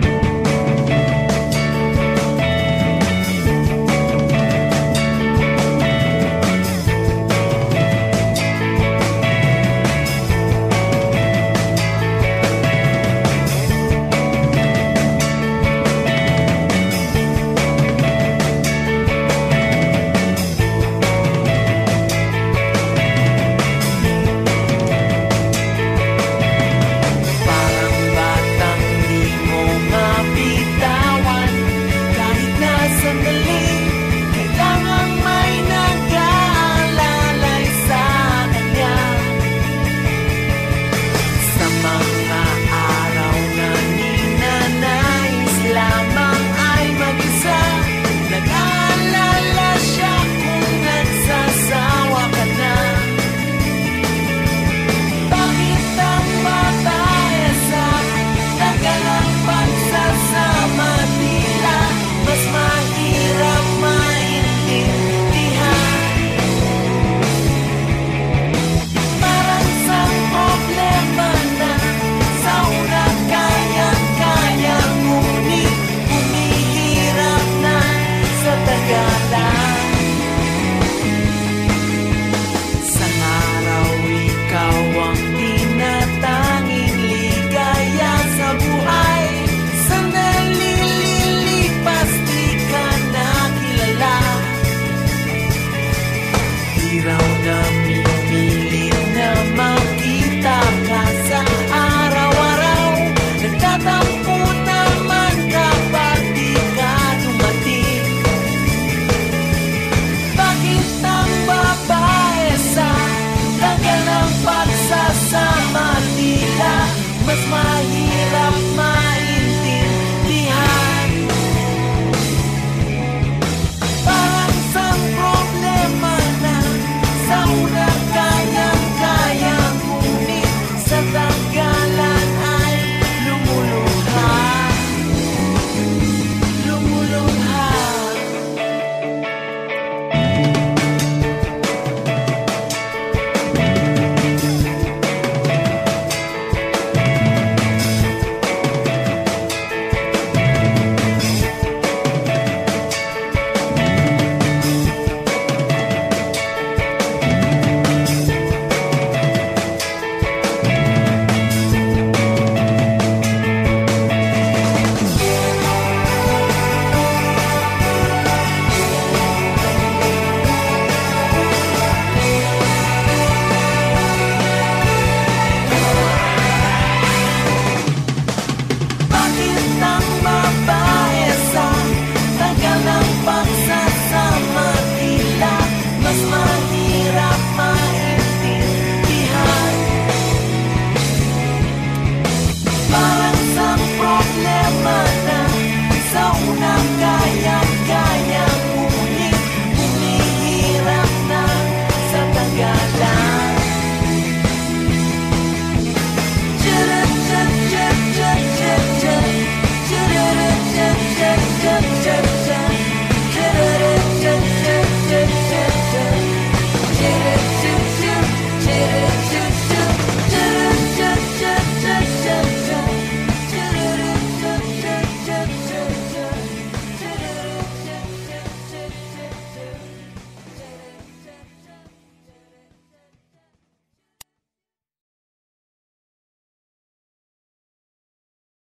Bye. you know